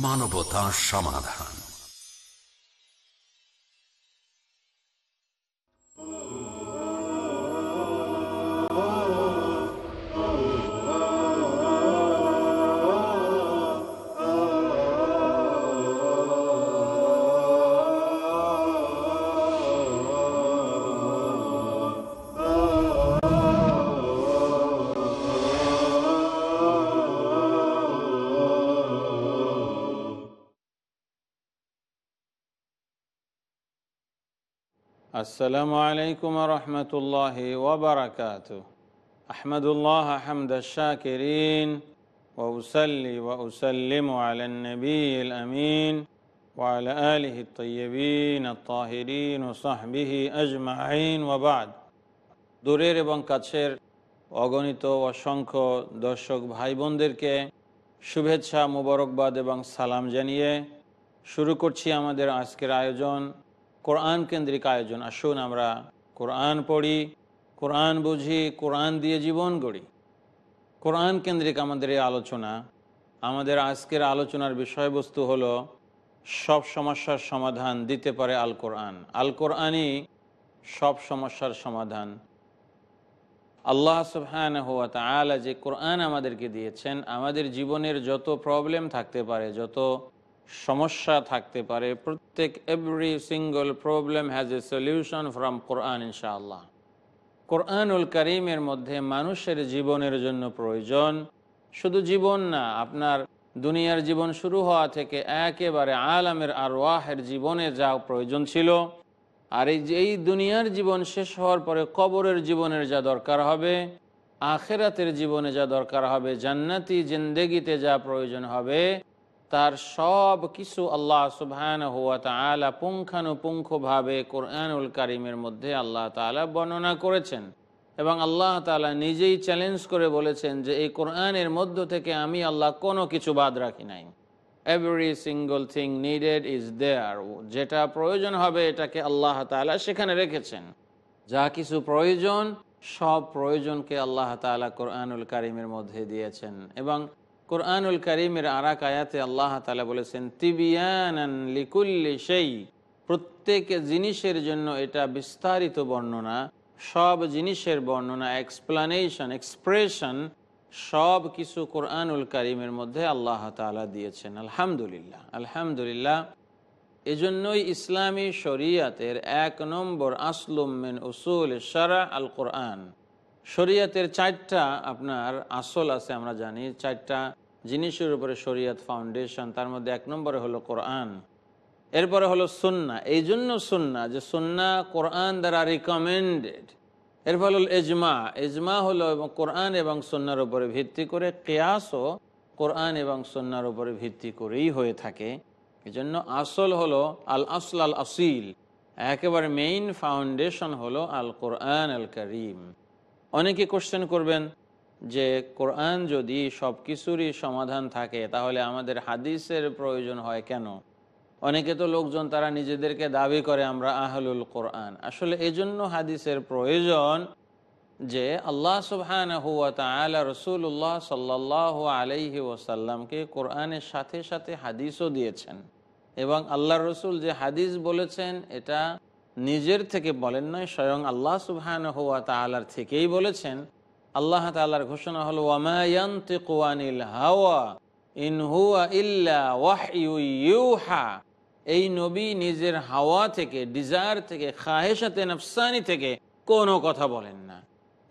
মানবতা সমাধান। السلام عليكم ورحمة الله وبركاته أحمد الله حمد الشاكرين وأسلي وأسلم على النبي الأمين وعلى آله الطيبين الطاهرين وصحبه أجمعين وبعد দূরের এবং কাছের অগণিত অসংখ্য দর্শক ভাই বোনদেরকে শুভেচ্ছা মুবারকবাদ এবং সালাম জানিয়ে শুরু করছি আমাদের আজকের আয়োজন কোরআন কেন্দ্রিক আয়োজন। আসুন আমরা কোরআন পড়ি, কোরআন বুঝি, কোরআন দিয়ে জীবন গড়ি। কোরআন কেন্দ্রিক আমাদের এই আলোচনা, আমাদের আজকের আলোচনার বিষয়বস্তু হলো সব সমস্যার সমাধান দিতে পারে আল কোরআন। আল কোরআনই সব সমস্যার সমাধান। আল্লাহ সুবহান হুয়া তালা যে কোরআন আমাদেরকে দিয়েছেন, আমাদের জীবনের যত প্রবলেম থাকতে পারে, যত সমস্যা থাকতে পারে। প্রত্যেক every single problem has a solution from Quran ইনশাআল্লাহ কোরআনুল করিমের মধ্যে মানুষের জীবনের জন্য প্রয়োজন। শুধু জীবন না, আপনার দুনিয়ার জীবন শুরু হওয়া থেকে একেবারে আলামের আর ওয়াহের জীবনে যা প্রয়োজন ছিল। আর এই যে, এই দুনিয়ার জীবন শেষ হওয়ার পরে কবরের জীবনের যা দরকার হবে, আখেরাতের জীবনে যা দরকার হবে, জান্নাতি জিন্দেগিতে যা প্রয়োজন হবে তার সব কিছু আল্লাহ সুবহান হুয়া তালা পুঙ্খানুপুঙ্খভাবে কোরআনুল কারিমের মধ্যে আল্লাহ তালা বর্ণনা করেছেন। এবং আল্লাহ তালা নিজেই চ্যালেঞ্জ করে বলেছেন যে এই কোরআনের মধ্য থেকে আমি আল্লাহ কোনো কিছু বাদ রাখি নাই। Every single thing needed is there যেটা প্রয়োজন হবে এটাকে আল্লাহ তালা সেখানে রেখেছেন। যা কিছু প্রয়োজন, সব প্রয়োজনকে আল্লাহ তালা কোরআনুল কারিমের মধ্যে দিয়েছেন। এবং কোরআনুল করিমের আরাক আয়াতে আল্লাহ তালা বলেছেন তিবিয়ান লিকুল্লি সেই প্রত্যেক জিনিসের জন্য এটা বিস্তারিত বর্ণনা, সব জিনিসের বর্ণনা এক্সপ্লানেশন এক্সপ্রেশন সব কিছু কোরআনুল করিমের মধ্যে আল্লাহ তালা দিয়েছেন। আলহামদুলিল্লাহ আলহামদুলিল্লাহ। এজন্যই ইসলামী শরিয়াতের এক নম্বর আসলুমেন উসুল সারা আল কোরআন। শরিয়াতের চারটা আপনার আসল আছে, আমরা জানি, চারটা জিনিসের উপরে শরিয়াত ফাউন্ডেশন তার মধ্যে এক নম্বরে হলো কোরআন, এরপরে হলো সুন্না, এই জন্য সুন্না যে সুন্না কোরআন দ্বারা রিকমেন্ডেড এরপর হল এজমা এজমা হলো এবং কোরআন এবং সন্ন্যার উপরে ভিত্তি করে কেয়াসও কোরআন এবং সন্ন্যার উপরে ভিত্তি করেই হয়ে থাকে। এই জন্য আসল হলো আল আসল আল আসিল একেবারে মেইন ফাউন্ডেশন হলো আল কোরআন আল করিম অনেকে কোশ্চেন করবেন যে কোরআন যদি সব কিছুরই সমাধান থাকে, তাহলে আমাদের হাদিসের প্রয়োজন হয় কেন? অনেকে তো লোকজন তারা নিজেদেরকে দাবি করে আমরা আহলুল কোরআন। আসলে এজন্য হাদিসের প্রয়োজন যে আল্লাহ সুবহান হুয়া তালা রসুল্লাহ সাল্লাহ আলাইহি ওসাল্লামকে কোরআনের সাথে সাথে হাদিসও দিয়েছেন। এবং আল্লাহ রসুল যে হাদিস বলেছেন, এটা নিজের থেকে বলেন নয়, স্বয়ং আল্লাহ সুবহান হুয়া তালার থেকেই বলেছেন। আল্লাহ তালার ঘোষণা হলো ওয়ামায়ানিল হাওয়া ইন হুয়া ইল্লা ওয়াহা এই নবী নিজের হাওয়া থেকে, ডিজায়ার থেকে খাহেসাতে নফসানি থেকে কোনো কথা বলেন না।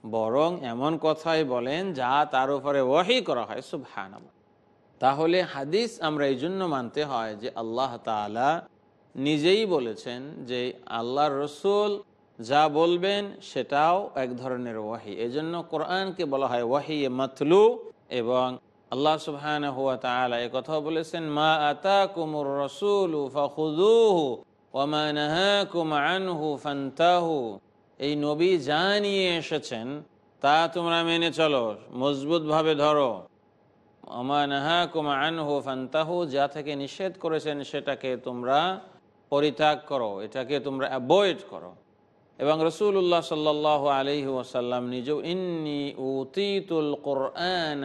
বরং এমন কথাই বলেন যা তার উপরে ওয়াহি করা হয় সুবহান তাহলে হাদিস আমরা এই জন্য মানতে হয় যে আল্লাহ তালা নিজেই বলেছেন যে আল্লাহর রসুল যা বলবেন সেটাও এক ধরনের ওয়াহি। এই জন্য কোরআনকে বলা হয় ওয়াহি মাতলু এবং আল্লাহ সুবহান হুয়া তালা এ বলেছেন, মা আতা কুমুর রসুল এই নবী যা নিয়ে এসেছেন, তা তোমরা মেনে চলো, মজবুতভাবে ধরো। যা থেকে নিষেধ করেছেন সেটাকে তোমরা পরিত্যাগ করো, এটাকে তোমরা অ্যাভয়েড করো। এবং রসুল্লাহ সাল্লাহ আলহি ওসাল্লাম নিজেও, ইন্নি উতিতুল কোরআন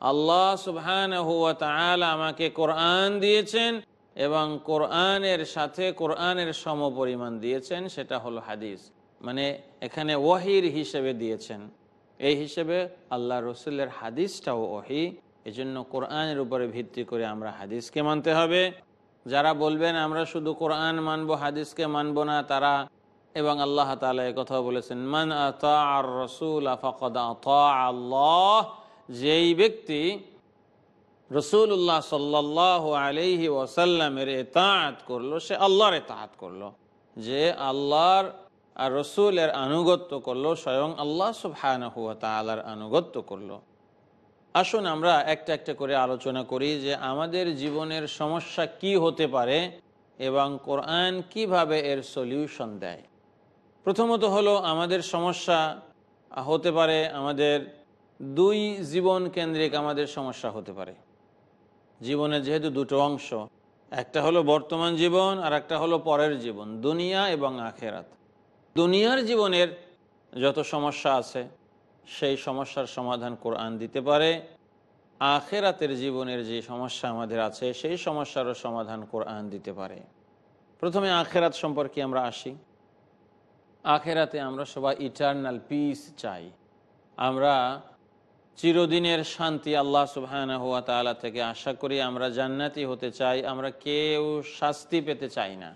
আল্লাহ সুবহান হুয়া আমাকে কোরআন দিয়েছেন এবং কোরআনের সাথে কোরআনের সমপরিমাণ দিয়েছেন, সেটা হলো হাদিস। মানে এখানে ওয়াহির হিসেবে দিয়েছেন। এই হিসেবে আল্লাহ রসুলের হাদিসটাও ওহি এই জন্য কোরআনের উপরে ভিত্তি করে আমরা হাদিসকে মানতে হবে। যারা বলবেন, আমরা শুধু কোরআন মানবো, হাদিসকে মানবো না, তারা এবং আল্লাহ তালা কথা বলেছেন, মান রসুল আল্লাহ, যেই ব্যক্তি রসুল্লাহ সাল্লাহ আলহি ওয়াসাল্লামের এতাঁত করল, সে আল্লাহর এতাঁত করল। যে আল্লাহর আর রসুলের আনুগত্য করল, স্বয়ং আল্লাহ সুবহান হুয়া তালার আনুগত্য করল। আসুন আমরা একটা একটা করে আলোচনা করি যে আমাদের জীবনের সমস্যা কি হতে পারে এবং কোরআন কীভাবে এর সলিউশন দেয়। প্রথমত হলো আমাদের সমস্যা হতে পারে, আমাদের দুই জীবন কেন্দ্রিক আমাদের সমস্যা হতে পারে। জীবনের যেহেতু দুটো অংশ, একটা হলো বর্তমান জীবন আর একটা হলো পরের জীবন, দুনিয়া এবং আখেরাত। দুনিয়ার জীবনের যত সমস্যা আছে সেই সমস্যার সমাধান কোরআন দিতে পারে। আখেরাতের জীবনের যে সমস্যা আমাদের আছে, সেই সমস্যারও সমাধান কোরআন দিতে পারে। প্রথমে আখেরাত সম্পর্কে আমরা আসি। আখেরাতে আমরা সবাই ইটার্নাল পিস চাই। আমরা চিরদিনের শান্তি আল্লাহ সুবহান হুয়া তালা থেকে আশা করি আমরা জান্নাতি হতে চাই, আমরা কেউ শাস্তি পেতে চাই না।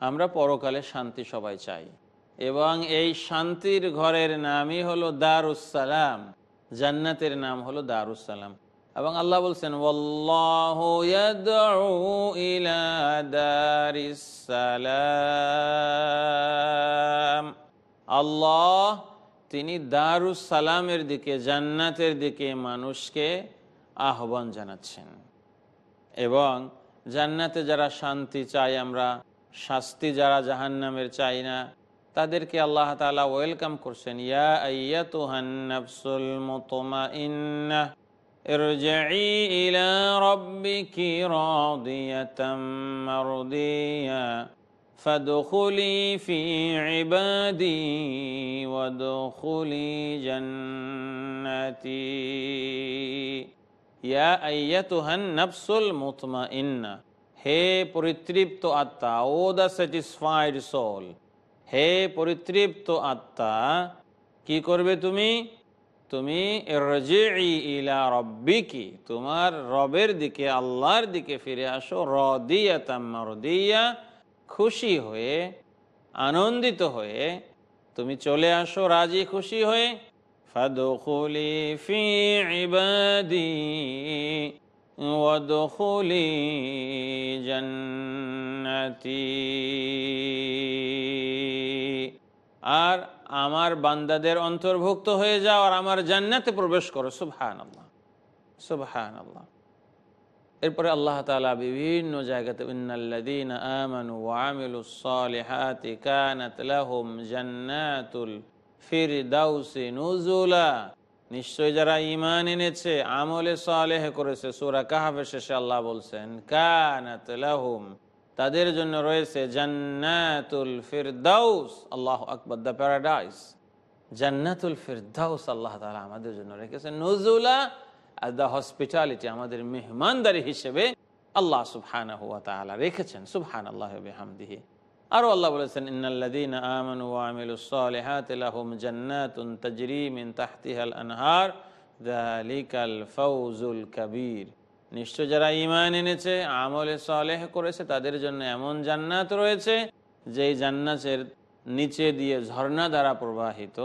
আমরা পরকালে শান্তি সবাই চাই। এবং এই শান্তির ঘরের নামই হলো দারুসালাম জান্নাতের নাম হলো দারুসালাম এবং আল্লাহ বলছেন আল্লাহ, তিনি দারুসালামের দিকে, জান্নাতের দিকে মানুষকে আহ্বান জানাচ্ছেন। এবং জান্নাতে যারা শান্তি চাই আমরা শাস্তি যারা জাহান্নামের চাই না তাদেরকে আল্লাহ তালা ওয়েলকাম করছেন ইয়া আইয়াতুহান্নাফসুল মুতমাইন্নাহ ارجعي إلى ربك راضية مرضية فادخلي في عبادي وادخلي جنتي يا أيتها النفس المطمئنة হে পরিতৃপ্ত আত্মা ও দ্য স্যাটিসফাইড সোল হে পরিতৃপ্ত আত্মা, কি করবে তুমি? তুমি ইলা রব্বিকি, তোমার রবের দিকে, আল্লাহর দিকে ফিরে আসো রদিয়া তাম্মারদিয়া খুশি হয়ে, আনন্দিত হয়ে, তুমি চলে আসো রাজি খুশি হয়ে, ফাদুখুলি ফি ইবাদি। ওয়াদখুলি জান্নাতি আর আমার বান্দাদের অন্তর্ভুক্ত হয়ে যাও আর আমার জান্নাতে প্রবেশ করো। সুবহান আল্লাহ সুবহান আল্লাহ এরপরে আল্লাহ তালা বিভিন্ন জায়গাতে ইন্নাল্লাযীনা আমানু ওয়া আমিলুস সালিহাতি কানাত লাহুম জান্নাতুল ফিরদাউসি নুজুলা। নিশ্চয় যারা ঈমান এনেছে, আমলে সালেহ করেছে, সুরা কাহফের শেষে আল্লাহ বলছেন, কানাত তাদের জন্য রয়েছে জান্নাতুল ফিরদাউস। আল্লাহ আকবর, দ্য প্যারাডাইস। জান্নাতুল ফিরদাউস আল্লাহ তালা আমাদের জন্য রেখেছেন। নজুলা আর দ্য হসপিটালিটি আমাদের মেহমানদারি হিসেবে আল্লাহ সুবহান হুয়া তালা রেখেছেন। সুবহান আল্লাহ হামদিহি আরও আল্লাহ বলেছেন ইন্নাল্লাদিন আমানু ওয়া আমিলুস সালিহাতি লাহুম জান্নাতুন তাজরি মিন তাহতিহাল আনহার, যালিকাল ফাউজুল কাবীর। নিশ্চয় যারা ইমান এনেছে, আমলে সালেহ করেছে, তাদের জন্য এমন জান্নাত রয়েছে, যেই জান্নাতের নিচে দিয়ে ঝর্ণা দ্বারা প্রবাহিত।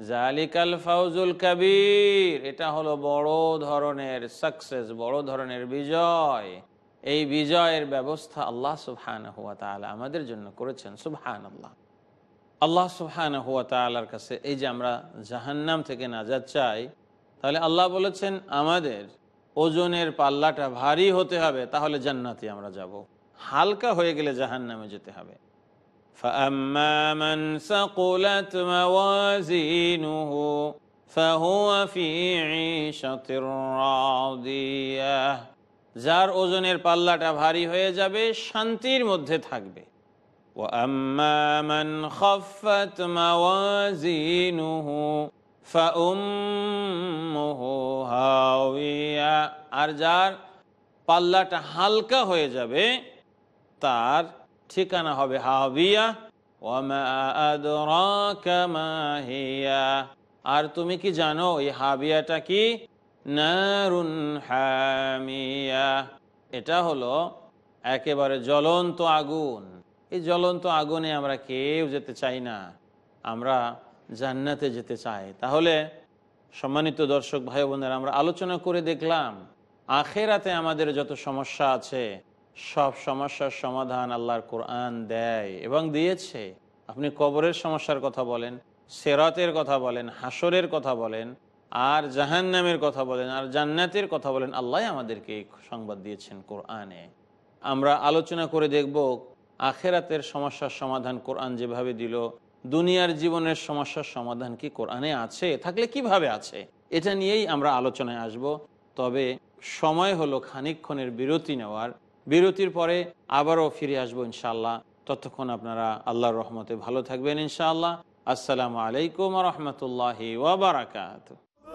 জালিকাল ফাউজুল কাবির, এটা হলো বড় ধরনের সাকসেস, বড় ধরনের বিজয়। এই বিজয়ের ব্যবস্থা আল্লাহ সুবহান হুয়া তালা আমাদের জন্য করেছেন সুবহান আল্লাহ আল্লাহ সুবহান হুয়া তালার কাছে এই যে আমরা জাহান্নাম থেকে নাজাদ চাই তাহলে আল্লাহ বলেছেন আমাদের ওজনের পাল্লাটা ভারী হতে হবে তাহলে জান্নাতি আমরা যাব হালকা হয়ে গেলে জাহান নামে যেতে হবে فأما من ثقلت موازينه فهو في عيشة راضية যার ওজনের পাল্লাটা ভারী হয়ে যাবে, শান্তির মধ্যে থাকবে। আর যার পাল্লাটা হালকা হয়ে যাবে, তার ঠিকানা হবে হাবিয়া আর তুমি কি জানো, এই হাবিয়াটা কি? নারুন হামিয়া। এটা হলো একেবারে জ্বলন্ত আগুন। এই জ্বলন্ত আগুনে আমরা কেউ যেতে চাই না। আমরা জান্নাতে যেতে চাই। তাহলে সম্মানিত দর্শক ভাই বোনেরা, আমরা আলোচনা করে দেখলাম, আখেরাতে আমাদের যত সমস্যা আছে, সব সমস্যার সমাধান আল্লাহর কোরআন দেয় এবং দিয়েছে। আপনি কবরের সমস্যার কথা বলেন, সেরাতের কথা বলেন হাসরের কথা বলেন আর জাহান্নামের কথা বলেন, আর জান্নাতের কথা বলেন, আল্লাহ আমাদেরকে সংবাদ দিয়েছেন কোরআনে। আমরা আলোচনা করে দেখব, আখেরাতের সমস্যার সমাধান কোরআন যেভাবে দিল, দুনিয়ার জীবনের সমস্যার সমাধান কি কোরআনে আছে, থাকলে কীভাবে আছে, এটা নিয়েই আমরা আলোচনায় আসব। তবে সময় হলো খানিকক্ষণের বিরতি নেওয়ার। বিরতির পরে আবারও ফিরে আসব ইনশাল্লাহ ততক্ষণ আপনারা আল্লাহর রহমতে ভালো থাকবেন ইনশাআল্লাহ। আসসালামু আলাইকুম রহমতুল্লাহি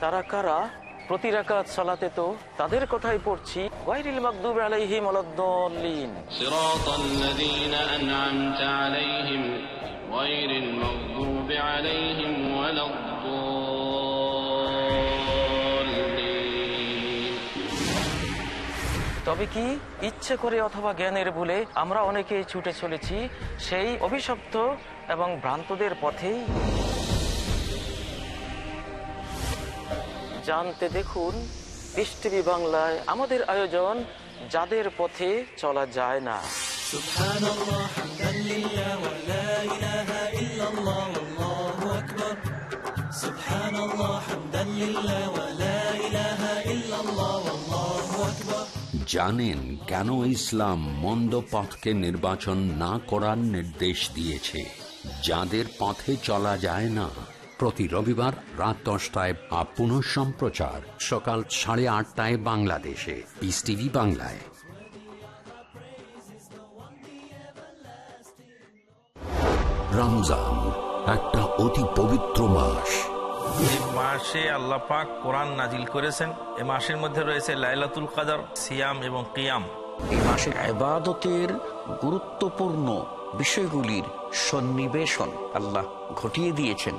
তারা কারা? প্রতি রাকাত সালাতে তো তাদের কথাই পড়ছি। গায়রিল মাগদুব আলাইহিম ওয়ালাদ-দাল্লিন সিরাতাল লাযীনা আন'আমতা আলাইহিম গায়রিল মাগদুব আলাইহিম তবে কি ইচ্ছে করে অথবা জ্ঞানের ভুলে আমরা অনেকেই ছুটে চলেছি সেই অভিশপ্ত এবং ভ্রান্তদের পথেই? জানতে দেখুন পিস বাংলায় আমাদের আয়োজন, যাদের পথে চলা যায় না। জানেন কেন ইসলাম মন্দ পথকে নির্বাচন না করার নির্দেশ দিয়েছে। যাদের পথে চলা যায় না প্রতি রবিবার রাত দশটায় বা পুনঃ সম্প্রচার সকাল সাড়ে আটটায় বাংলাদেশে। পিস টিভি বাংলায়। রমজান একটা অতি পবিত্র মাস। এই মাসে আল্লাহ পাক কোরআন নাজিল করেছেন। এ মাসের মধ্যে রয়েছে লাইলাতুল কাদার সিয়াম এবং কিয়াম। এই মাসে আবাদতের গুরুত্বপূর্ণ বিষয়গুলির সন্নিবেশন আল্লাহ ঘটিয়ে দিয়েছেন।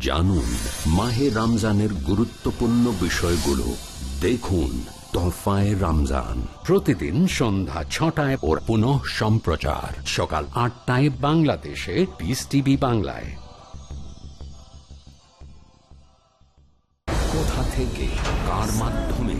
জানুন মাহে রমজানের গুরুত্বপূর্ণ বিষয়গুলো। দেখুন রমজান। প্রতিদিন সন্ধ্যা ছটায় ওর পুনঃ সম্প্রচার। সকাল আটটায় বাংলাদেশে পিস টিভি বাংলায়। কোথা থেকে, কার মাধ্যমে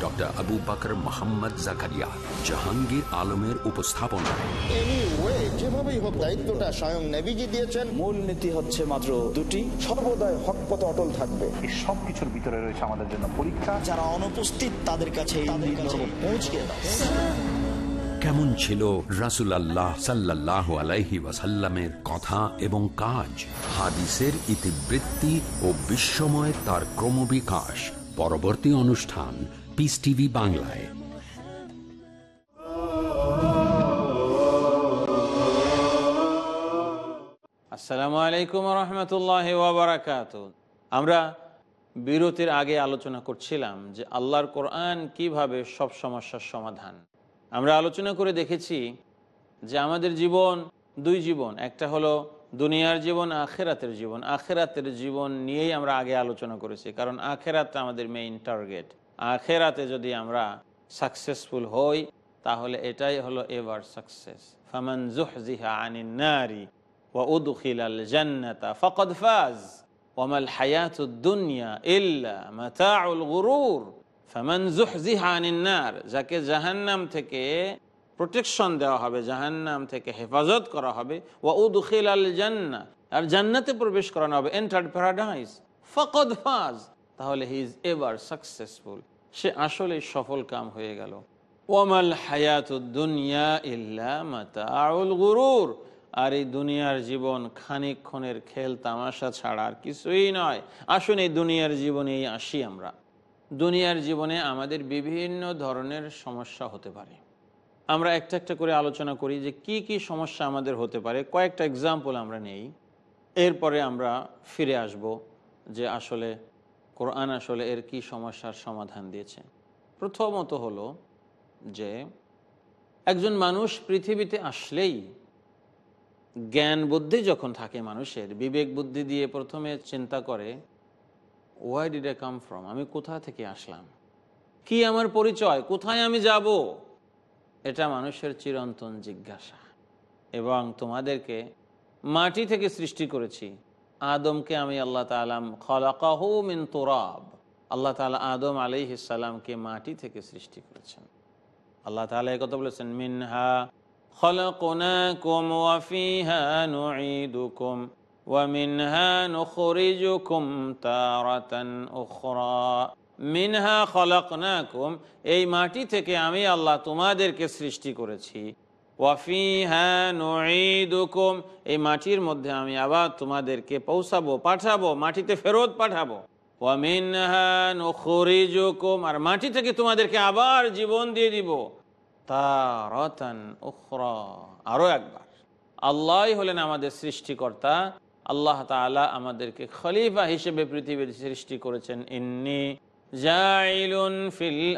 Doctor Abu Bakr Mohammad Zakaria Jahangir আলমের উপস্থাপনায়। যেভাবেই হোক দায়িত্বটা স্বয়ং নেভিজি দিয়েছেন। মূল নীতি হচ্ছে মাত্র দুটি সর্বদাই হক পথ অটল থাকবে। সবকিছুর ভিতরে রয়েছে আমাদের জন্য পরীক্ষা। যারা অনুপস্থিত তাদের কাছে পৌঁছে কেমন ছিল রাসুলাল্লাহ সাল্লাহ আলাইহি ওয়াসাল্লামের কথা এবং কাজ? হাদিসের ইতিবৃত্তি ও বিশ্বময় তার ক্রমবিকাশ। পরবর্তী অনুষ্ঠান পিস টিভি বাংলায়। আসসালামু আলাইকুম রহমতুল্লাহ ওবরাকাত আমরা বিরতির আগে আলোচনা করছিলাম যে আল্লাহর কোরআন কীভাবে সব সমস্যার সমাধান। আমরা আলোচনা করে দেখেছি যে আমাদের জীবন দুই জীবন, একটা হলো দুনিয়ার জীবন, আখেরাতের জীবন। আখেরাতের জীবন নিয়েই আমরা আগে আলোচনা করেছি, কারণ আখেরাত আমাদের মেইন টার্গেট আখেরাতে যদি আমরা সাকসেসফুল হই, তাহলে এটাই হলো এভার সাকসেস ফামান জুহজিহা আনিন নারি ওয়া উদখিলাল জান্নাতা ফাকাদ ফাজ। ওয়ামাল হায়াতুদ দুনিয়া ইল্লা মাতাউল গুরুর। ফামান জুহজিহা আনিন নার, যাকে জাহান্নাম থেকে প্রোটেকশন দেওয়া হবে, জাহান্নাম থেকে হেফাজত করা হবে। ওয়া উদখিল আল জান্না, আর জান্নাতে প্রবেশ করানো হবে এন্টার্ড প্যারাডাইস ফকদ ফাজ, তাহলে হি ইজ এভার সাকসেসফুল সে আসলে সফল কাম হয়ে গেল। ওয়ামাল হায়াত দুনিয়া ইল্লা মাতাউল গুরুর। আর এই দুনিয়ার জীবন খানিক্ষণের খেল, তামাশা ছাড়া আর কিছুই নয়। আসুন এই দুনিয়ার জীবনেই আসি আমরা। দুনিয়ার জীবনে আমাদের বিভিন্ন ধরনের সমস্যা হতে পারে। আমরা একটা একটা করে আলোচনা করি যে কি কি সমস্যা আমাদের হতে পারে। কয়েকটা এক্সাম্পল আমরা নেই। এরপরে আমরা ফিরে আসব যে আসলে কোরআন আসলে এর কি সমস্যার সমাধান দিয়েছে? প্রথমত হলো যে একজন মানুষ পৃথিবীতে আসলেই জ্ঞান বুদ্ধি যখন থাকে মানুষের, বিবেক বুদ্ধি দিয়ে প্রথমে চিন্তা করে why did I come from আমি কোথা থেকে আসলাম? কি আমার পরিচয়? কোথায় আমি যাব? এটা মানুষের চিরন্তন জিজ্ঞাসা। এবং তোমাদেরকে মাটি থেকে সৃষ্টি করেছি। আদমকে আমি আল্লাহ তালাম খলাকাহু মিন তোরাব আল্লাহ তালা আদম আলি ইসালামকে মাটি থেকে সৃষ্টি করেছেন আল্লাহ তালা কথা বলেছেন মিনহা خلقناكم وفيها نعيدكم ومنها نخرجكم تارة أخرى মিনহা খলকনাকুম এই মাটি থেকে আমি আল্লাহ তোমাদেরকে সৃষ্টি করেছি এই মাটির মধ্যে আমি আবার তোমাদেরকে পৌঁছাবো, পাঠাবো, মাটিতে ফেরত পাঠাবো। আর মাটি থেকে তোমাদেরকে আবার জীবন দিয়ে দিব। উখরা আরও একবার। আল্লাহ হলেন আমাদের সৃষ্টিকর্তা, আল্লাহ তালা আমাদেরকে খলিফা হিসেবে পৃথিবীর সৃষ্টি করেছেন। ইন্নি জাইলুন ফিল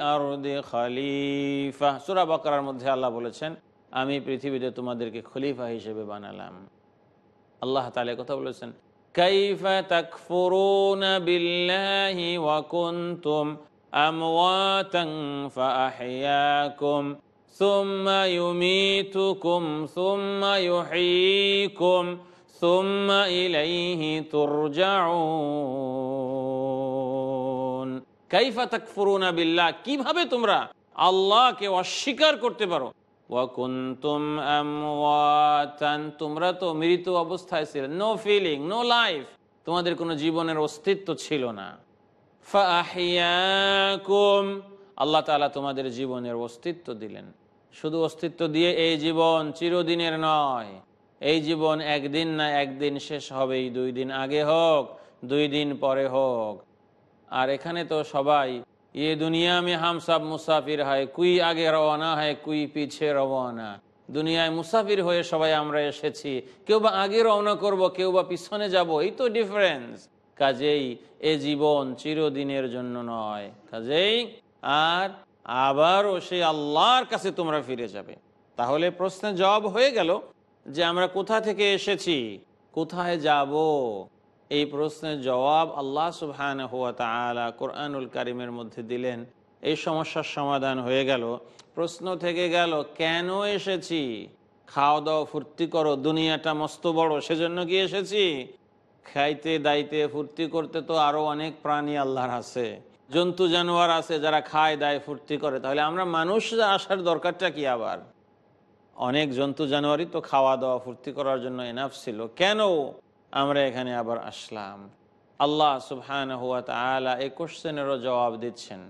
খলিফা। সুরা বকরার মধ্যে আল্লাহ বলেছেন আমি পৃথিবীতে তোমাদেরকে খলিফা হিসেবে বানালাম আল্লাহ তালা কথা বলেছেন কাইফা তাকফুরুন বিল্লাহি ওয়া কুনতুম আমওয়াতান ফাআহইয়াকুম ثم يميتكم ثم يحييكم ثم إليه ترجعون كيف تكفرون بالله কিভাবে তোমরা আল্লাহকে অস্বীকার করতে পারো ওয়াকুন্তুম তোমরা তো মৃত অবস্থায় ছিলে। নো ফিলিং নো লাইফ তোমাদের কোনো জীবনের অস্তিত্ব ছিল না। ফাহিয়াকুম আল্লাহ তাআলা তোমাদের জীবনের অস্তিত্ব দিলেন। শুধু অস্তিত্ব দিয়ে এই জীবন চিরদিনের নয়। এই জীবন একদিন না একদিন শেষ হবেই দুই দিন আগে হোক, দুই দিন পরে হোক। আর এখানে তো সবাই ये दुनिया में हम सब मुसाफिर है कोई आगे रवाना है कोई পিছে রওয়ানা দুনিয়ায় মুসাফির হয়ে সবাই আমরা এসেছি কেউ বা আগে রওনা করব কেউ বা পিছনে যাব এই তো ডিফারেন্স কাজেই এ জীবন চিরদিনের জন্য নয় কাজেই আর আবারও সেই আল্লাহর কাছে তোমরা ফিরে যাবে তাহলে প্রশ্নের জবাব হয়ে গেল যে আমরা কোথা থেকে এসেছি কোথায় যাব এই প্রশ্নের জবাব আল্লাহ সুবহান হুয়া তালা কোরআনুল কারিমের মধ্যে দিলেন। এই সমস্যার সমাধান হয়ে গেল। প্রশ্ন থেকে গেল, কেন এসেছি? খাওয়া দাওয়া ফুর্তি করো, দুনিয়াটা মস্ত বড়, সেজন্য কি এসেছি? খাইতে দাইতে ফুর্তি করতে তো আরও অনেক প্রাণী আল্লাহর আছে। জন্তু জানোয়ার আছে, যারা খায়, দায়, ফুর্তি করে। তাহলে আমরা মানুষ আসার দরকারটা কি আবার? অনেক জন্তু জানোয়ারই তো খাওয়া দাওয়া ফুর্তি করার জন্য এনাফ ছিল। কেন? আমরা এখানে আবার আসলাম। আল্লাহ সুবহান হুয়া তালা এই কোশ্চেনেরও জবাব দিচ্ছেন।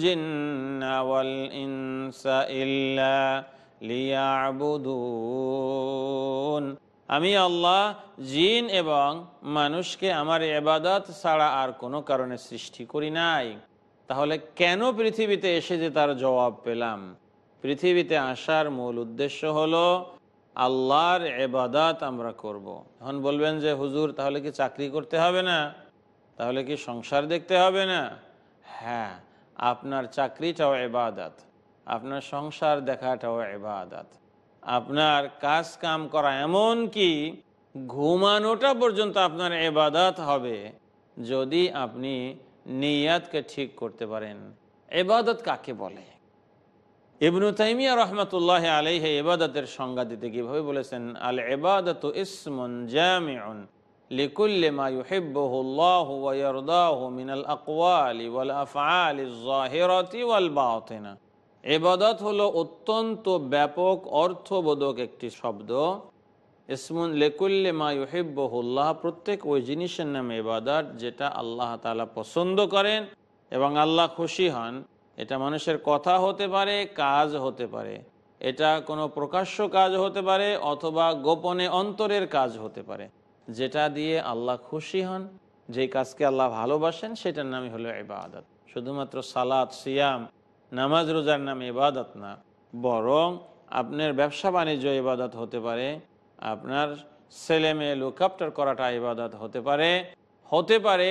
জিন্নাওয়াল ইনসা ইল্লা লিয়াবুদুন। আমি আল্লাহ, জিন এবং মানুষকে আমার এবাদত ছাড়া আর কোনো কারণে সৃষ্টি করি নাই। তাহলে কেন পৃথিবীতে এসে যে তার জবাব পেলাম? পৃথিবীতে আসার মূল উদ্দেশ্য হলো আল্লাহর এবাদাত আমরা করব। এখন বলবেন যে, হুজুর, তাহলে কি চাকরি করতে হবে না? তাহলে কি সংসার দেখতে হবে না? হ্যাঁ আপনার চাকরিটাও এবাদাত আপনার সংসার দেখাটাও এবাদাত আপনার কাজ কাম করা এমন কি, ঘুমানোটা পর্যন্ত আপনার এবাদাত হবে যদি আপনি নিয়াতকে ঠিক করতে পারেন। এবাদত কাকে বলে? ইবনু তাইমিয়া রহমতুল্লাহ আলাইহে এবাদতের সংজ্ঞা দিতে কীভাবে বলেছেন, আল এবাদত ইসমুন জ্যামিউন লিকুল্লি মা ইউহিব্বুহুল্লাহু ওয়া ইয়ারদাহু মিনাল আকওয়ালি ওয়াল আফআলি যাহিরাতি ওয়াল বাতিনা এবাদত হলো অত্যন্ত ব্যাপক অর্থবোধক একটি শব্দ ইসমুন লেকুল্লে মা ইউহিব্বহুল্লাহ প্রত্যেক ওই জিনিসের নাম এবাদত যেটা আল্লাহ তালা পছন্দ করেন এবং আল্লাহ খুশি হন এটা মানুষের কথা হতে পারে, কাজ হতে পারে। এটা কোনো প্রকাশ্য কাজ হতে পারে অথবা গোপনে অন্তরের কাজ হতে পারে। যেটা দিয়ে আল্লাহ খুশি হন, যে কাজকে আল্লাহ ভালোবাসেন, সেটার নামই হলো এবাদত শুধুমাত্র সালাদ সিয়াম, নামাজ, রোজার নামে ইবাদত না। বরং আপনার ব্যবসা বাণিজ্য ইবাদত হতে পারে, আপনার ছেলে মেয়ে লুকাপ্টার করাটা ইবাদত হতে পারে। হতে পারে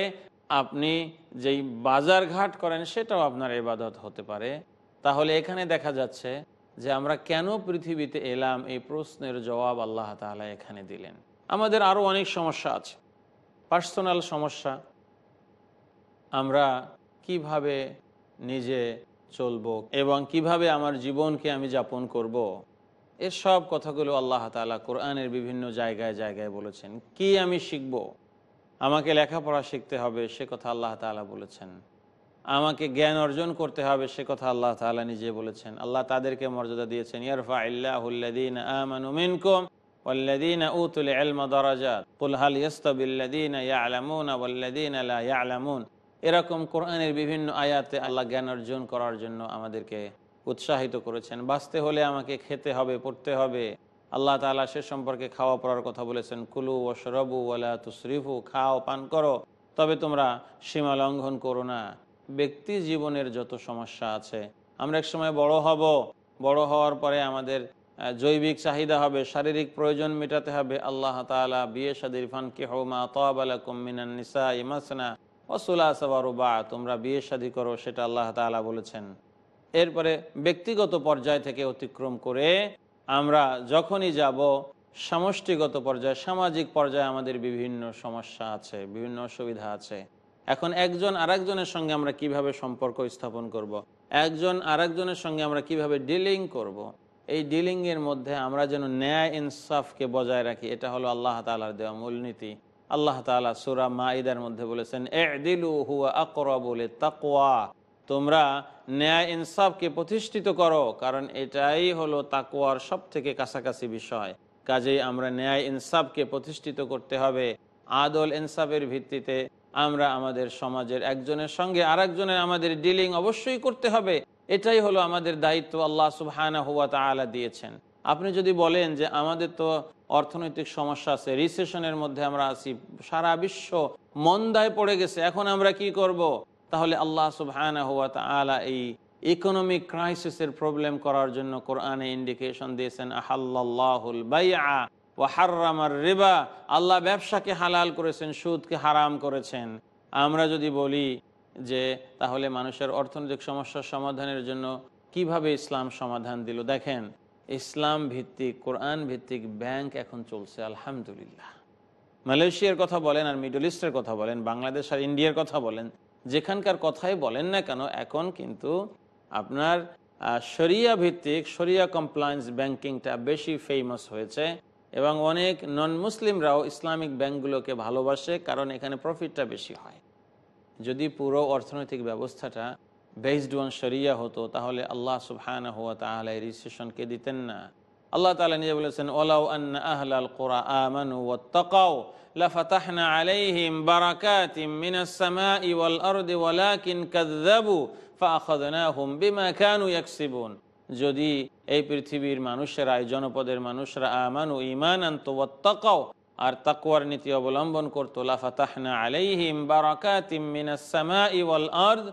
আপনি যেই বাজার ঘাট করেন সেটাও আপনার ইবাদত হতে পারে। তাহলে এখানে দেখা যাচ্ছে যে আমরা কেন পৃথিবীতে এলাম এই প্রশ্নের জবাব আল্লাহ তালা এখানে দিলেন। আমাদের আরও অনেক সমস্যা আছে। পার্সোনাল সমস্যা। আমরা কীভাবে নিজে চলবো এবং কীভাবে আমার জীবনকে আমি যাপন করব। এর সব কথাগুলো আল্লাহ তালা কোরআনের বিভিন্ন জায়গায় জায়গায় বলেছেন। কি আমি শিখব? আমাকে লেখাপড়া শিখতে হবে সে কথা আল্লাহ তালা বলেছেন আমাকে জ্ঞান অর্জন করতে হবে সে কথা আল্লাহ তালা নিজে বলেছেন আল্লাহ তাদেরকে মর্যাদা দিয়েছেন ইয়ারফা ইল্লাহুল্লাদিন আমানু মিনকুম والذين أوتوا العلم درجات قل هل يستوي الذين يعلمون والذين لا يعلمون এরকম কোরআনের বিভিন্ন আয়াতে আল্লাহ জ্ঞান অর্জন করার জন্য আমাদেরকে উৎসাহিত করেছেন বাঁচতে হলে আমাকে খেতে হবে পড়তে হবে আল্লাহ তালা সে সম্পর্কে খাওয়া পড়ার কথা বলেছেন, কুলু ও সরবু ওলা তুসরিফু, খাও, পান করো। তবে তোমরা সীমা লঙ্ঘন করো না। ব্যক্তি জীবনের যত সমস্যা আছে, আমরা এক সময় বড় হব। বড় হওয়ার পরে আমাদের জৈবিক চাহিদা হবে, শারীরিক প্রয়োজন মেটাতে হবে। আল্লাহ তালা বিয়ে সাদির ফান কে হৌমা তবালা কুমিনান নিসা ইমাসনা সাবারুবা তোমরা বিয়ে শাদী করো সেটা আল্লাহ তালা বলেছেন। এরপরে ব্যক্তিগত পর্যায় থেকে অতিক্রম করে আমরা যখনই যাব, সমষ্টিগত পর্যায়ে, সামাজিক পর্যায়ে আমাদের বিভিন্ন সমস্যা আছে, বিভিন্ন অসুবিধা আছে এখন একজন আরেকজনের সঙ্গে আমরা কীভাবে সম্পর্ক স্থাপন করব। একজন আরেকজনের সঙ্গে আমরা কীভাবে ডিলিং করব। এই ডিলিংয়ের মধ্যে আমরা যেন ন্যায় ইনসাফকে বজায় রাখি, এটা হলো আল্লাহ তালার দেওয়া মূলনীতি আল্লাহ তালা সুরা মাইদার মধ্যে বলেছেন এ দিলু হুয়া আকরা বলে তাকোয়া তোমরা ন্যায় ইনসাফকে প্রতিষ্ঠিত করো, কারণ এটাই হলো তাকুয়ার সব থেকে কাছাকাছি বিষয়। কাজেই আমরা ন্যায় ইনসাফকে প্রতিষ্ঠিত করতে হবে। আদল ইনসাফের ভিত্তিতে আমরা আমাদের সমাজের একজনের সঙ্গে আরেকজনের আমাদের ডিলিং অবশ্যই করতে হবে। এটাই হলো আমাদের দায়িত্ব আল্লাহ সুবহানা হুয়া তালা দিয়েছেন। আপনি যদি বলেন যে আমাদের তো অর্থনৈতিক সমস্যা আছে রিসেশনের মধ্যে আমরা আছি, সারা বিশ্ব মন্দায় পড়ে গেছে, এখন আমরা কি করব। তাহলে আল্লাহ সুবহানা হুয়া তালা এই ইকোনমিক ক্রাইসিসের প্রবলেম করার জন্য কোরআনে ইন্ডিকেশন দিয়েছেন আহাল্লাহুল বাইআ ও হার্রামার রিবা। আল্লাহ ব্যবসাকে হালাল করেছেন, সুদকে হারাম করেছেন। আমরা যদি বলি যে, তাহলে মানুষের অর্থনৈতিক সমস্যার সমাধানের জন্য কীভাবে ইসলাম সমাধান দিল? দেখেন, ইসলাম ভিত্তিক, কোরআন ভিত্তিক ব্যাংক এখন চলছে, আলহামদুলিল্লাহ। মালয়েশিয়ার কথা বলেন আর মিডল ইস্টের কথা বলেন, বাংলাদেশ আর ইন্ডিয়ার কথা বলেন যেখানকার কথাই বলেন না কেন, এখন কিন্তু আপনার শরিয়া ভিত্তিক, শরিয়া কমপ্লায়েন্স ব্যাংকিংটা বেশি ফেমাস হয়েছে এবং অনেক নন মুসলিমরাও ইসলামিক ব্যাংকগুলোকে ভালোবাসে কারণ এখানে প্রফিটটা বেশি হয়। যদি পুরো অর্থনৈতিক ব্যবস্থাটা বেসড ওয়ান শরিয়া হতো, তাহলে আল্লাহ সুবহান হুয়া তাহলে রেজিস্ট্রেশনকে দিতেন না। আল্লাহ তালা নিজে বলেছেন ওলাউ আন্না আহলাল কোরআ আমানু ওয়াত্তাকাও লাফাতাহনা আলাইহিম বারাকাতিম মিনাস সামাই ওয়াল আরদি ওয়ালাকিন কাযযাবু ফাআখাযনাহুম বিমা কানু যদি এই পৃথিবীর মানুষেরা, এই জনপদের মানুষরা আমানু ঈমানান তাওয়াত্তাকাও আর তাকওয়ার নীতি অবলম্বন করতো, লাফাতাহনা আলাইহিম বারাকাতিম মিনাস সামাই ওয়াল আরদ,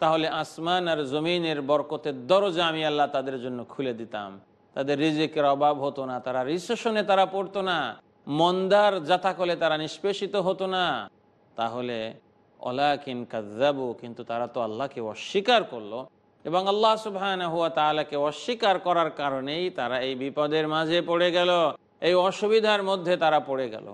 তাহলে আসমান আর জমিনের বরকতের দরজা আমি আল্লাহ তাদের জন্য খুলে দিতাম। তাদের রিজেকের অভাব হতো না, তারা রিসেশনে তারা পড়তো না। মন্দার জাতাকলে তারা নিষ্পেষিত হতো না। তাহলে অলাকিন কাজাবু কিন্তু তারা তো আল্লাহকে অস্বীকার করল এবং আল্লাহ সুবহান হুয়া তালাকে অস্বীকার করার কারণেই তারা এই বিপদের মাঝে পড়ে গেল, এই অসুবিধার মধ্যে তারা পড়ে গেল।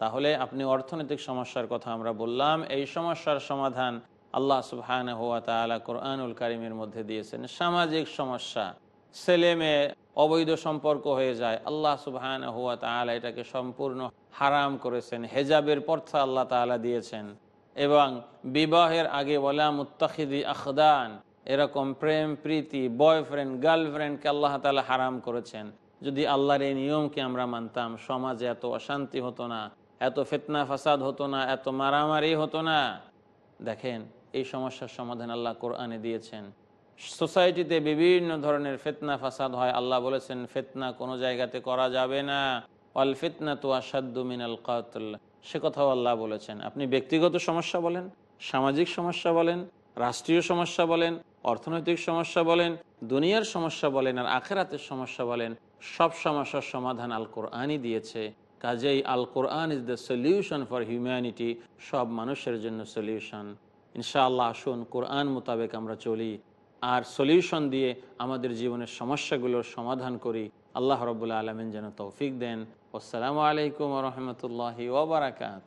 তাহলে আপনি অর্থনৈতিক সমস্যার কথা আমরা বললাম, এই সমস্যার সমাধান আল্লাহ সুবহান হুয়া তালা কোরআনুল কারিমের মধ্যে দিয়েছেন। সামাজিক সমস্যা ছেলে মেয়ে অবৈধ সম্পর্ক হয়ে যায়, আল্লাহ সুবহান হুয়া তালা এটাকে সম্পূর্ণ হারাম করেছেন, হেজাবের পর্থা আল্লাহ তালা দিয়েছেন এবং বিবাহের আগে বলা মুত্তাখিদি আখদান, এরকম প্রেম, প্রীতি, বয়ফ্রেন্ড, গার্লফ্রেন্ডকে আল্লাহ তালা হারাম করেছেন। যদি আল্লাহর এই নিয়মকে আমরা মানতাম, সমাজে এত অশান্তি হতো না, এত ফেতনা ফাসাদ হতো না, এত মারামারি হতো না। দেখেন, এই সমস্যার সমাধান আল্লাহ কোরআনে দিয়েছেন। সোসাইটিতে বিভিন্ন ধরনের ফেতনা, ফাসাদ হয়। আল্লাহ বলেছেন, ফেতনা কোনো জায়গাতে করা যাবে না। অল ফিতনা তো আসাদ্দু মিনাল কাতল। সে কথাও আল্লাহ বলেছেন। আপনি ব্যক্তিগত সমস্যা বলেন, সামাজিক সমস্যা বলেন, রাষ্ট্রীয় সমস্যা বলেন, অর্থনৈতিক সমস্যা বলেন, দুনিয়ার সমস্যা বলেন আর আখেরাতের সমস্যা বলেন, সব সমস্যার সমাধান আল কোরআনই দিয়েছে। কাজেই Al Quran is the solution for humanity সব মানুষের জন্য সলিউশন ইনশাআল্লাহ, আসুন, কোরআন মোতাবেক আমরা চলি। আর সলিউশন দিয়ে আমাদের জীবনের সমস্যাগুলোর সমাধান করি। আল্লাহ রবুল্লা আলমিন যেন তৌফিক দেন। আসসালামু আলাইকুম রহমতুল্লাহি ওবরাকাত